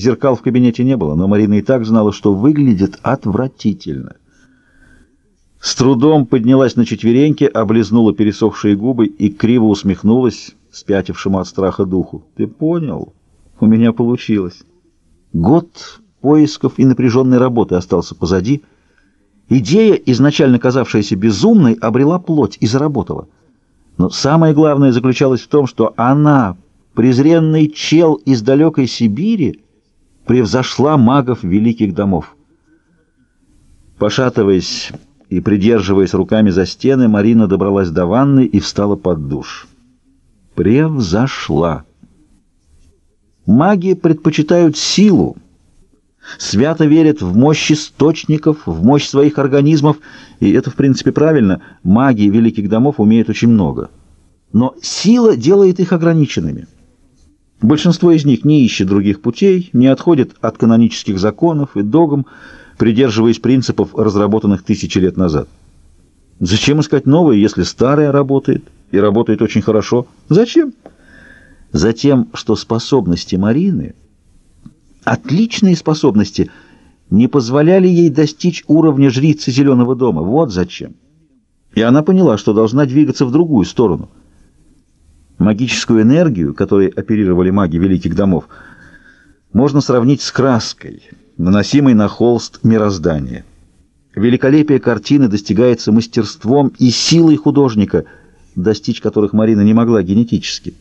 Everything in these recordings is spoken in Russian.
Зеркал в кабинете не было, но Марина и так знала, что выглядит отвратительно. С трудом поднялась на четвереньки, облизнула пересохшие губы и криво усмехнулась спятившему от страха духу. «Ты понял? У меня получилось. Год поисков и напряженной работы остался позади. Идея, изначально казавшаяся безумной, обрела плоть и заработала. Но самое главное заключалось в том, что она, презренный чел из далекой Сибири, превзошла магов великих домов. Пошатываясь и придерживаясь руками за стены, Марина добралась до ванны и встала под душ. Превзошла. Маги предпочитают силу, свято верят в мощь источников, в мощь своих организмов, и это, в принципе, правильно. Маги великих домов умеют очень много. Но сила делает их ограниченными. Большинство из них не ищет других путей, не отходит от канонических законов и догм, придерживаясь принципов, разработанных тысячи лет назад. Зачем искать новое, если старое работает, и работает очень хорошо? Зачем? Затем, что способности Марины, отличные способности, не позволяли ей достичь уровня жрицы Зеленого дома. Вот зачем. И она поняла, что должна двигаться в другую сторону – Магическую энергию, которой оперировали маги великих домов, можно сравнить с краской, наносимой на холст мироздания. Великолепие картины достигается мастерством и силой художника, достичь которых Марина не могла генетически.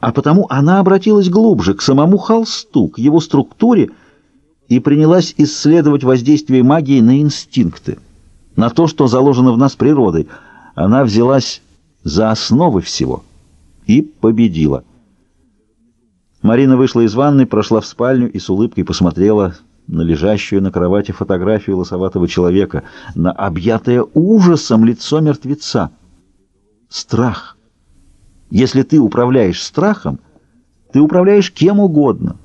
А потому она обратилась глубже, к самому холсту, к его структуре, и принялась исследовать воздействие магии на инстинкты, на то, что заложено в нас природой. Она взялась за основы всего — и победила. Марина вышла из ванной, прошла в спальню и с улыбкой посмотрела на лежащую на кровати фотографию лосоватого человека, на объятое ужасом лицо мертвеца. Страх. Если ты управляешь страхом, ты управляешь кем угодно.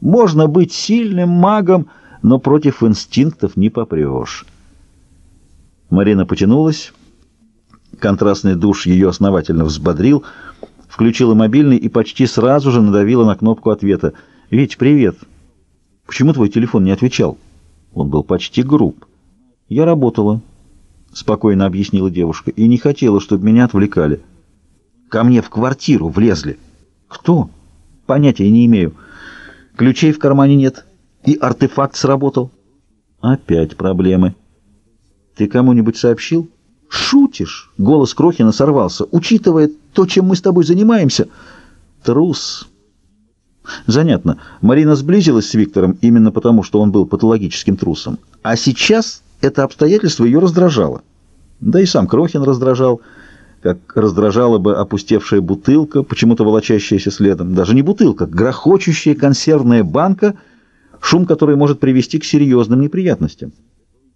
Можно быть сильным магом, но против инстинктов не попрешь. Марина потянулась. Контрастный душ ее основательно взбодрил — включила мобильный и почти сразу же надавила на кнопку ответа. «Вить, привет! Почему твой телефон не отвечал?» Он был почти груб. «Я работала», — спокойно объяснила девушка, — «и не хотела, чтобы меня отвлекали. Ко мне в квартиру влезли». «Кто?» «Понятия не имею. Ключей в кармане нет. И артефакт сработал». «Опять проблемы». «Ты кому-нибудь сообщил?» «Шутишь?» — голос Крохина сорвался. «Учитывая то, чем мы с тобой занимаемся...» «Трус!» Занятно. Марина сблизилась с Виктором именно потому, что он был патологическим трусом. А сейчас это обстоятельство ее раздражало. Да и сам Крохин раздражал, как раздражала бы опустевшая бутылка, почему-то волочащаяся следом. Даже не бутылка, грохочущая консервная банка, шум которой может привести к серьезным неприятностям.